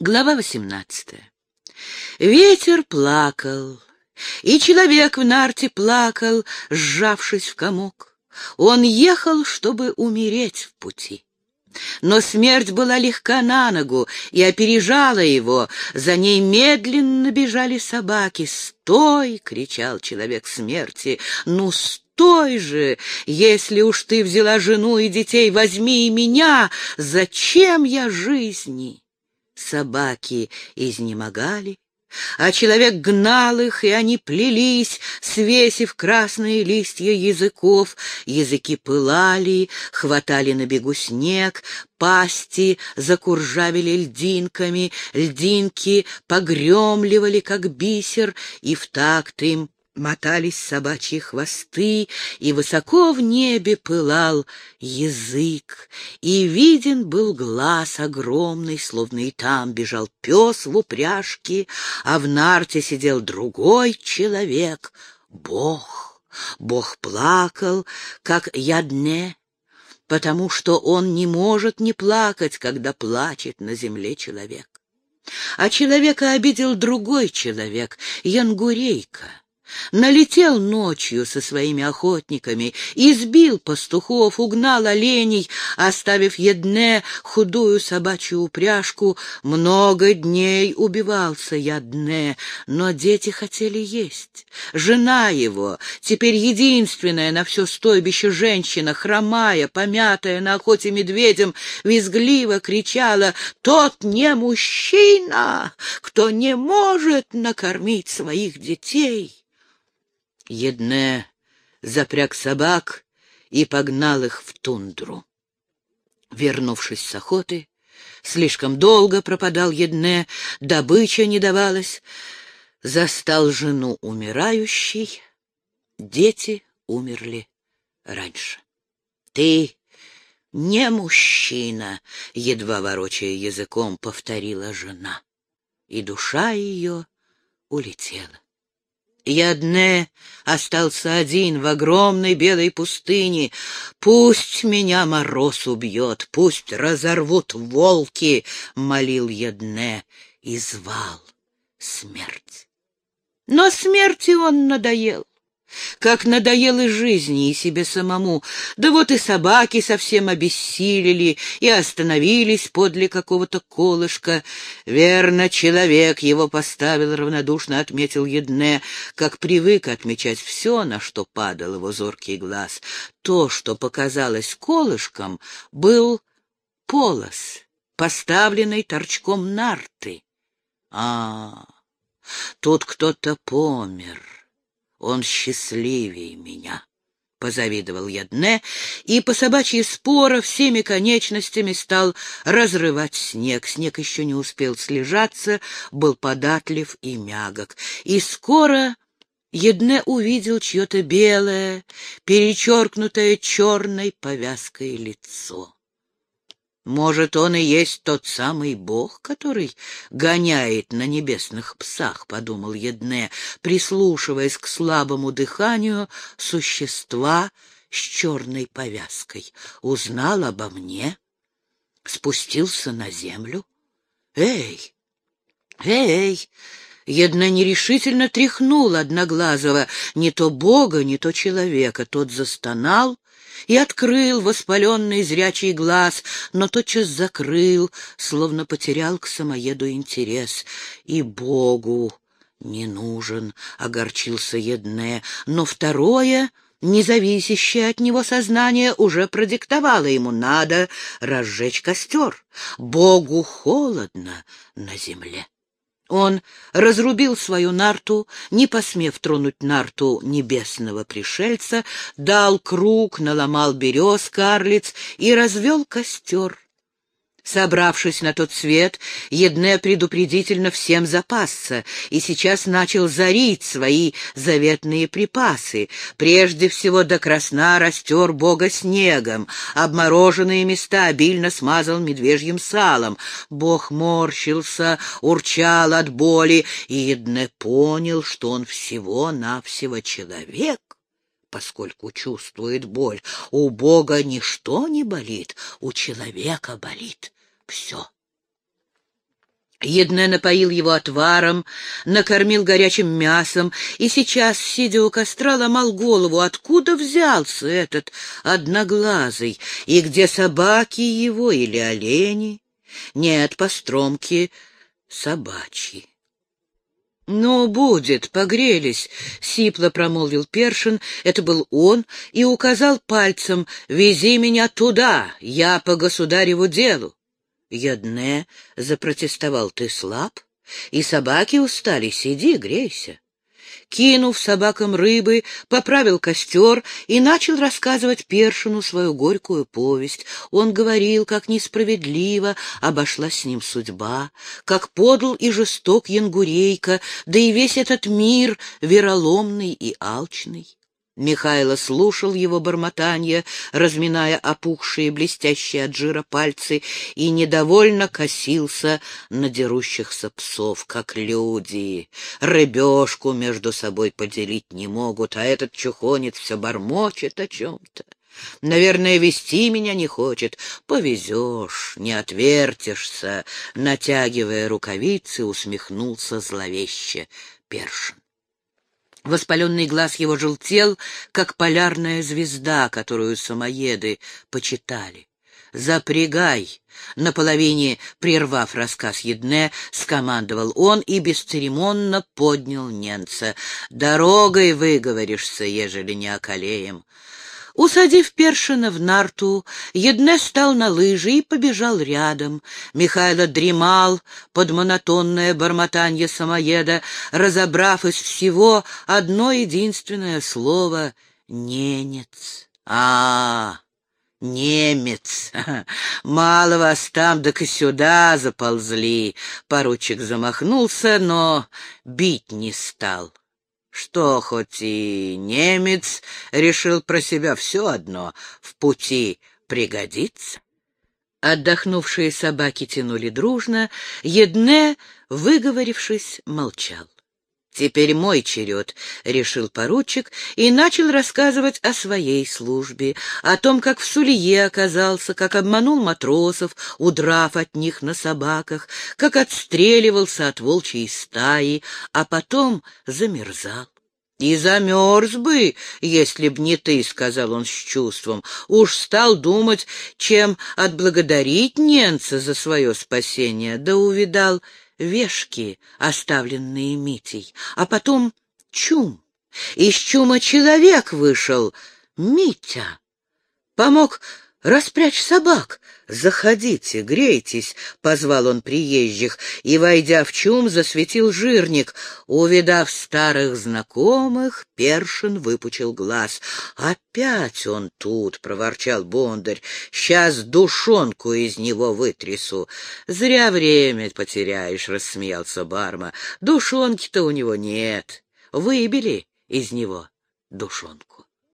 Глава восемнадцатая. Ветер плакал, и человек в нарте плакал, сжавшись в комок. Он ехал, чтобы умереть в пути. Но смерть была легка на ногу и опережала его. За ней медленно бежали собаки. «Стой!» — кричал человек смерти. «Ну, стой же! Если уж ты взяла жену и детей, возьми и меня! Зачем я жизни?» Собаки изнемогали, а человек гнал их, и они плелись, свесив красные листья языков. Языки пылали, хватали на бегу снег, пасти закуржавили льдинками, льдинки погремливали, как бисер, и в такт им мотались собачьи хвосты, и высоко в небе пылал язык, и виден был глаз огромный, словно и там бежал пес в упряжке, а в нарте сидел другой человек — Бог. Бог плакал, как ядне, потому что он не может не плакать, когда плачет на земле человек. А человека обидел другой человек, Янгурейка. Налетел ночью со своими охотниками, избил пастухов, угнал оленей, оставив едне худую собачью упряжку. Много дней убивался Ядне, но дети хотели есть. Жена его, теперь единственная на все стойбище женщина, хромая, помятая на охоте медведем, визгливо кричала «Тот не мужчина, кто не может накормить своих детей!» Едне запряг собак и погнал их в тундру. Вернувшись с охоты, слишком долго пропадал Едне, добыча не давалась, застал жену умирающей, дети умерли раньше. «Ты не мужчина!» — едва ворочая языком, повторила жена, и душа ее улетела. Ядне остался один в огромной белой пустыне. Пусть меня мороз убьет, пусть разорвут волки, — молил Ядне и звал смерть. Но смерти он надоел как надоело жизни и себе самому. Да вот и собаки совсем обессилели и остановились подле какого-то колышка. Верно, человек его поставил, равнодушно отметил Едне, как привык отмечать все, на что падал его зоркий глаз. То, что показалось колышком, был полос, поставленный торчком нарты. А, тут кто-то помер. Он счастливее меня. — позавидовал я Дне, и по собачьей спора всеми конечностями стал разрывать снег. Снег еще не успел слежаться, был податлив и мягок. И скоро Едне увидел чье-то белое, перечеркнутое черной повязкой лицо. Может, он и есть тот самый бог, который гоняет на небесных псах, — подумал Едне, прислушиваясь к слабому дыханию существа с черной повязкой. Узнал обо мне, спустился на землю. Эй, эй! Една нерешительно тряхнул Одноглазого, не то бога, не то человека. Тот застонал и открыл воспаленный зрячий глаз, но тотчас закрыл, словно потерял к самоеду интерес. И Богу не нужен, — огорчился Едне, но второе независящее от него сознание уже продиктовало ему надо разжечь костер. Богу холодно на земле. Он разрубил свою нарту, не посмев тронуть нарту небесного пришельца, дал круг, наломал берез карлиц и развел костер. Собравшись на тот свет, Едне предупредительно всем запасся и сейчас начал зарить свои заветные припасы. Прежде всего до красна растер бога снегом, обмороженные места обильно смазал медвежьим салом. Бог морщился, урчал от боли, и Едне понял, что он всего-навсего человек поскольку чувствует боль. У Бога ничто не болит, у человека болит все. Едне напоил его отваром, накормил горячим мясом, и сейчас, сидя у костра, ломал голову, откуда взялся этот одноглазый, и где собаки его или олени? Нет, постромки собачьи. «Ну, будет, погрелись», — сипло промолвил Першин, это был он, и указал пальцем, «Вези меня туда, я по государеву делу». Ядне запротестовал, «Ты слаб? И собаки устали, сиди, грейся» кинув собакам рыбы, поправил костер и начал рассказывать Першину свою горькую повесть. Он говорил, как несправедливо обошла с ним судьба, как подл и жесток Янгурейка, да и весь этот мир вероломный и алчный. Михайло слушал его бормотание, разминая опухшие, блестящие от жира пальцы, и недовольно косился на дерущихся псов, как люди. Рыбешку между собой поделить не могут, а этот чухонец все бормочет о чем-то. Наверное, вести меня не хочет. Повезешь, не отвертишься, натягивая рукавицы, усмехнулся зловеще Першин. Воспаленный глаз его желтел, как полярная звезда, которую самоеды почитали. «Запрягай!» — наполовине прервав рассказ Едне, скомандовал он и бесцеремонно поднял немца. «Дорогой выговоришься, ежели не околеем. Усадив Першина в нарту, Едне стал на лыжи и побежал рядом. Михайло дремал под монотонное бормотанье самоеда, разобрав из всего одно единственное слово — «ненец». а, Немец! Мало вас там, так и сюда заползли. Поручик замахнулся, но бить не стал что хоть и немец, решил про себя все одно, в пути пригодится. Отдохнувшие собаки тянули дружно, Едне, выговорившись, молчал. «Теперь мой черед», — решил поручик и начал рассказывать о своей службе, о том, как в Сулье оказался, как обманул матросов, удрав от них на собаках, как отстреливался от волчьей стаи, а потом замерзал. «И замерз бы, если б не ты», — сказал он с чувством. Уж стал думать, чем отблагодарить немца за свое спасение, да увидал вешки, оставленные Митей, а потом чум. Из чума человек вышел, Митя. Помог распрячь собак. «Заходите, грейтесь», — позвал он приезжих, и, войдя в чум, засветил жирник. Увидав старых знакомых, Першин выпучил глаз. «Опять он тут», — проворчал Бондарь, — «сейчас душонку из него вытрясу». «Зря время потеряешь», — рассмеялся Барма. «Душонки-то у него нет. Выбили из него душонку».